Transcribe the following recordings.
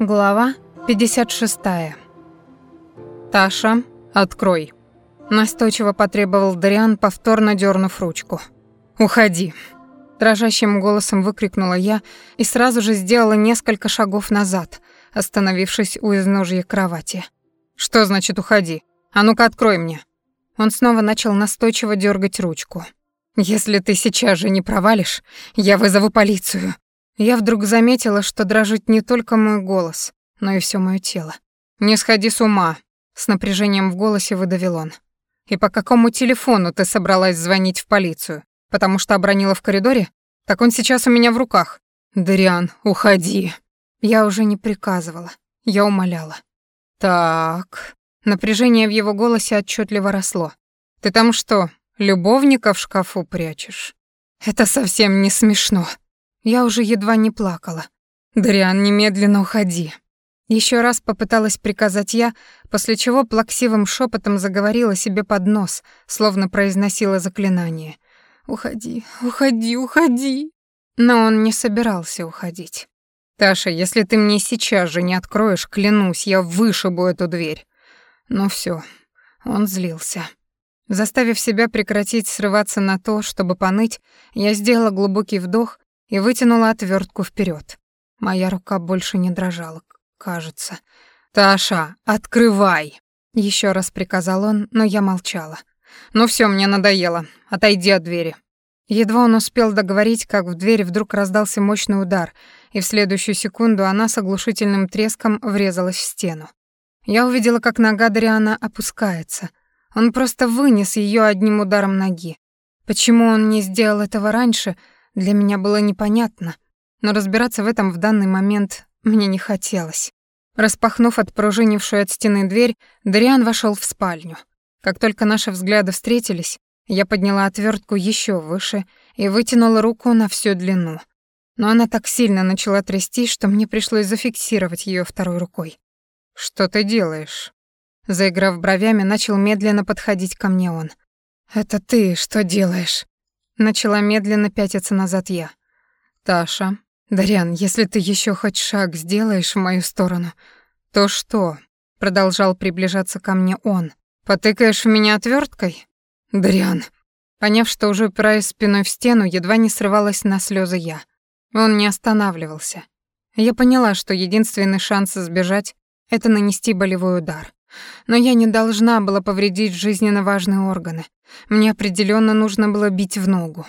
Глава 56. «Таша, открой!» Настойчиво потребовал Дариан, повторно дернув ручку. «Уходи!» Дрожащим голосом выкрикнула я и сразу же сделала несколько шагов назад, остановившись у изножья кровати. «Что значит «уходи»? А ну-ка открой мне!» Он снова начал настойчиво дергать ручку. «Если ты сейчас же не провалишь, я вызову полицию!» Я вдруг заметила, что дрожит не только мой голос, но и все моё тело. «Не сходи с ума», — с напряжением в голосе выдавил он. «И по какому телефону ты собралась звонить в полицию? Потому что обронила в коридоре? Так он сейчас у меня в руках. Дариан, уходи». Я уже не приказывала, я умоляла. «Так...» Напряжение в его голосе отчетливо росло. «Ты там что, любовника в шкафу прячешь?» «Это совсем не смешно», я уже едва не плакала. «Дриан, немедленно уходи». Еще раз попыталась приказать я, после чего плаксивым шепотом заговорила себе под нос, словно произносила заклинание. «Уходи, уходи, уходи». Но он не собирался уходить. «Таша, если ты мне сейчас же не откроешь, клянусь, я вышибу эту дверь». Ну все, он злился. Заставив себя прекратить срываться на то, чтобы поныть, я сделала глубокий вдох и вытянула отвертку вперед. Моя рука больше не дрожала, кажется. «Таша, открывай!» Еще раз приказал он, но я молчала. «Ну все, мне надоело. Отойди от двери». Едва он успел договорить, как в двери вдруг раздался мощный удар, и в следующую секунду она с оглушительным треском врезалась в стену. Я увидела, как нога Дариана опускается. Он просто вынес ее одним ударом ноги. Почему он не сделал этого раньше — для меня было непонятно, но разбираться в этом в данный момент мне не хотелось. Распахнув отпружинившую от стены дверь, Дариан вошел в спальню. Как только наши взгляды встретились, я подняла отвертку еще выше и вытянула руку на всю длину. Но она так сильно начала трястись, что мне пришлось зафиксировать ее второй рукой. «Что ты делаешь?» Заиграв бровями, начал медленно подходить ко мне он. «Это ты что делаешь?» Начала медленно пятиться назад я. «Таша, Дарян, если ты еще хоть шаг сделаешь в мою сторону, то что?» Продолжал приближаться ко мне он. «Потыкаешь в меня отверткой? Дариан!» Поняв, что уже упираюсь спиной в стену, едва не срывалась на слезы я. Он не останавливался. Я поняла, что единственный шанс избежать — это нанести болевой удар. Но я не должна была повредить жизненно важные органы. Мне определенно нужно было бить в ногу.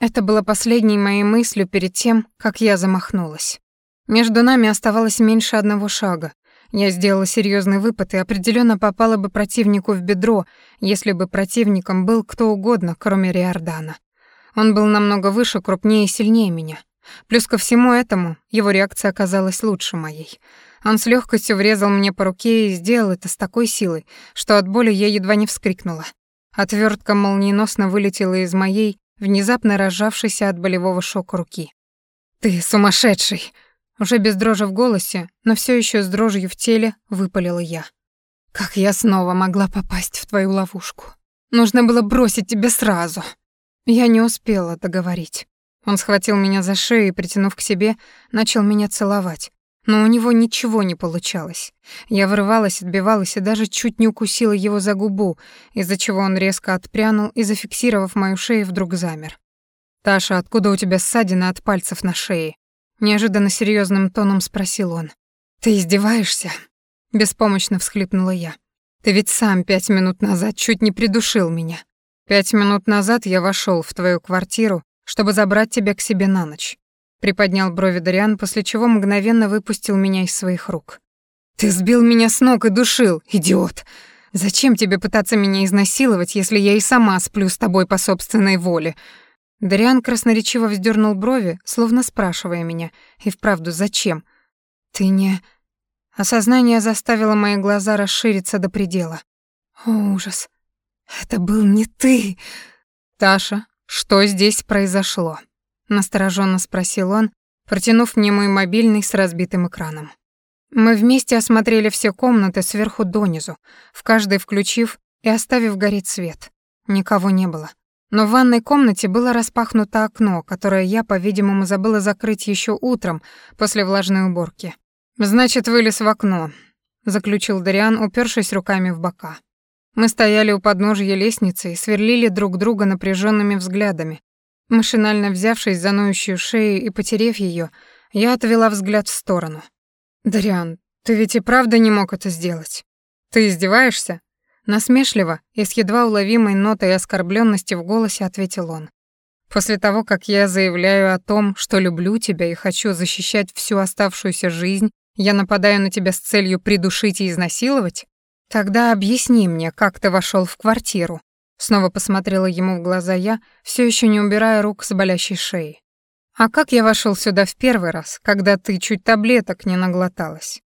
Это было последней моей мыслью перед тем, как я замахнулась. Между нами оставалось меньше одного шага. Я сделала серьезный выпад и определенно попала бы противнику в бедро, если бы противником был кто угодно, кроме Риордана. Он был намного выше, крупнее и сильнее меня. Плюс ко всему этому, его реакция оказалась лучше моей. Он с легкостью врезал мне по руке и сделал это с такой силой, что от боли я едва не вскрикнула. Отвертка молниеносно вылетела из моей, внезапно разжавшейся от болевого шока руки. «Ты сумасшедший!» Уже без дрожи в голосе, но все еще с дрожью в теле, выпалила я. «Как я снова могла попасть в твою ловушку? Нужно было бросить тебя сразу!» Я не успела договорить. Он схватил меня за шею и, притянув к себе, начал меня целовать, но у него ничего не получалось. Я вырывалась, отбивалась и даже чуть не укусила его за губу, из-за чего он резко отпрянул и, зафиксировав мою шею, вдруг замер. «Таша, откуда у тебя ссадина от пальцев на шее?» Неожиданно серьезным тоном спросил он. «Ты издеваешься?» Беспомощно всхлипнула я. «Ты ведь сам пять минут назад чуть не придушил меня. Пять минут назад я вошел в твою квартиру, чтобы забрать тебя к себе на ночь. Приподнял брови Дариан, после чего мгновенно выпустил меня из своих рук. «Ты сбил меня с ног и душил, идиот! Зачем тебе пытаться меня изнасиловать, если я и сама сплю с тобой по собственной воле?» Дариан красноречиво вздернул брови, словно спрашивая меня, и вправду зачем? «Ты не...» Осознание заставило мои глаза расшириться до предела. О, ужас! Это был не ты! Таша, что здесь произошло? Настороженно спросил он, протянув мне мой мобильный с разбитым экраном. Мы вместе осмотрели все комнаты сверху донизу, в каждой включив и оставив гореть свет. Никого не было. Но в ванной комнате было распахнуто окно, которое я, по-видимому, забыла закрыть еще утром после влажной уборки. Значит, вылез в окно, заключил Дариан, упершись руками в бока. Мы стояли у подножья лестницы и сверлили друг друга напряженными взглядами. Машинально взявшись за ноющую шею и потерев ее, я отвела взгляд в сторону. «Дариан, ты ведь и правда не мог это сделать? Ты издеваешься?» Насмешливо и с едва уловимой нотой оскорбленности в голосе ответил он. «После того, как я заявляю о том, что люблю тебя и хочу защищать всю оставшуюся жизнь, я нападаю на тебя с целью придушить и изнасиловать? Тогда объясни мне, как ты вошел в квартиру». Снова посмотрела ему в глаза я, все еще не убирая рук с болящей шеи. «А как я вошел сюда в первый раз, когда ты чуть таблеток не наглоталась?»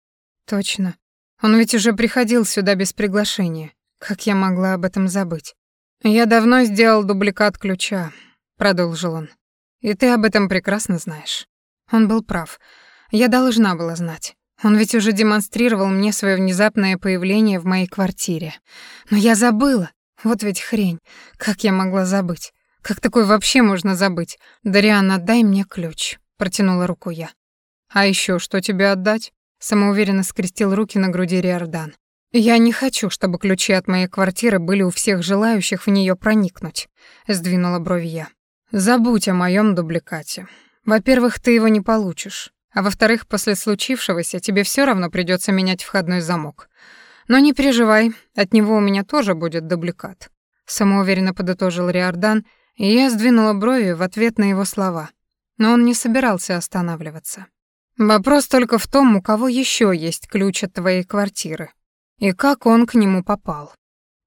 «Точно. Он ведь уже приходил сюда без приглашения. Как я могла об этом забыть? Я давно сделал дубликат ключа, продолжил он. И ты об этом прекрасно знаешь. Он был прав. Я должна была знать. Он ведь уже демонстрировал мне свое внезапное появление в моей квартире. Но я забыла. Вот ведь хрень. Как я могла забыть? Как такое вообще можно забыть? Дариан, отдай мне ключ, протянула руку я. А еще что тебе отдать? Самоуверенно скрестил руки на груди Риордан. «Я не хочу, чтобы ключи от моей квартиры были у всех желающих в нее проникнуть», — сдвинула брови я. «Забудь о моем дубликате. Во-первых, ты его не получишь, а во-вторых, после случившегося тебе все равно придется менять входной замок. Но не переживай, от него у меня тоже будет дубликат», — самоуверенно подытожил Риордан, и я сдвинула брови в ответ на его слова. Но он не собирался останавливаться. «Вопрос только в том, у кого еще есть ключ от твоей квартиры», и как он к нему попал.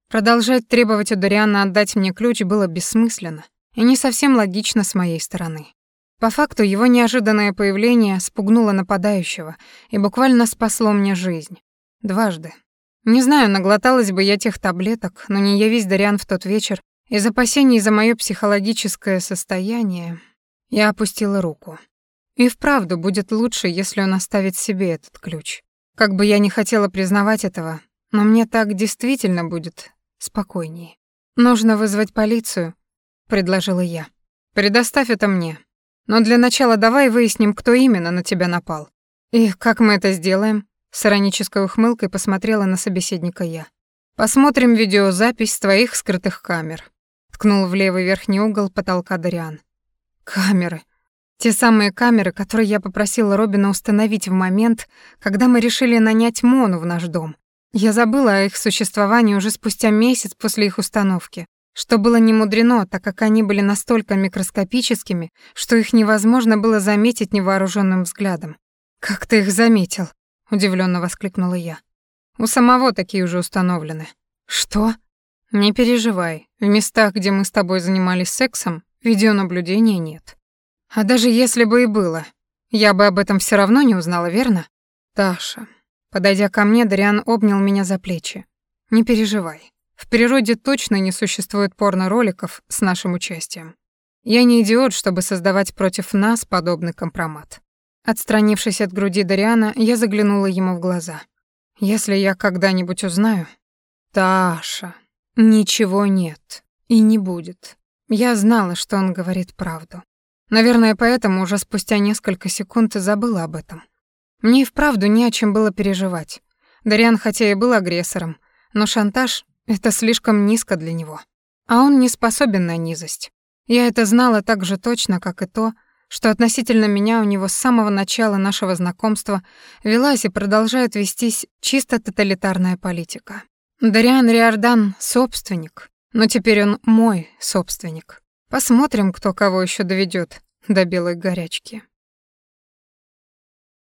Продолжать требовать у Дориана отдать мне ключ было бессмысленно и не совсем логично с моей стороны. По факту его неожиданное появление спугнуло нападающего и буквально спасло мне жизнь. Дважды. Не знаю, наглоталась бы я тех таблеток, но не явись Дориан в тот вечер, из опасений за моё психологическое состояние, я опустила руку. И вправду будет лучше, если он оставит себе этот ключ. Как бы я не хотела признавать этого, но мне так действительно будет спокойнее. Нужно вызвать полицию, предложила я. Предоставь это мне. Но для начала давай выясним, кто именно на тебя напал. И как мы это сделаем? С иронической ухмылкой посмотрела на собеседника я. Посмотрим видеозапись твоих скрытых камер. Ткнул в левый верхний угол потолка Дариан. Камеры. Те самые камеры, которые я попросила Робина установить в момент, когда мы решили нанять Мону в наш дом. Я забыла о их существовании уже спустя месяц после их установки, что было немудрено, так как они были настолько микроскопическими, что их невозможно было заметить невооруженным взглядом. «Как ты их заметил?» — удивленно воскликнула я. «У самого такие уже установлены». «Что?» «Не переживай, в местах, где мы с тобой занимались сексом, видеонаблюдения нет». А даже если бы и было, я бы об этом все равно не узнала, верно? Таша. Подойдя ко мне, Дариан обнял меня за плечи. Не переживай. В природе точно не существует порно-роликов с нашим участием. Я не идиот, чтобы создавать против нас подобный компромат. Отстранившись от груди Дариана, я заглянула ему в глаза. Если я когда-нибудь узнаю... Таша, ничего нет и не будет. Я знала, что он говорит правду. Наверное, поэтому уже спустя несколько секунд и забыла об этом. Мне и вправду не о чем было переживать. Дариан хотя и был агрессором, но шантаж — это слишком низко для него. А он не способен на низость. Я это знала так же точно, как и то, что относительно меня у него с самого начала нашего знакомства велась и продолжает вестись чисто тоталитарная политика. Дариан Риордан — собственник, но теперь он мой собственник. Посмотрим, кто кого еще доведет до белой горячки.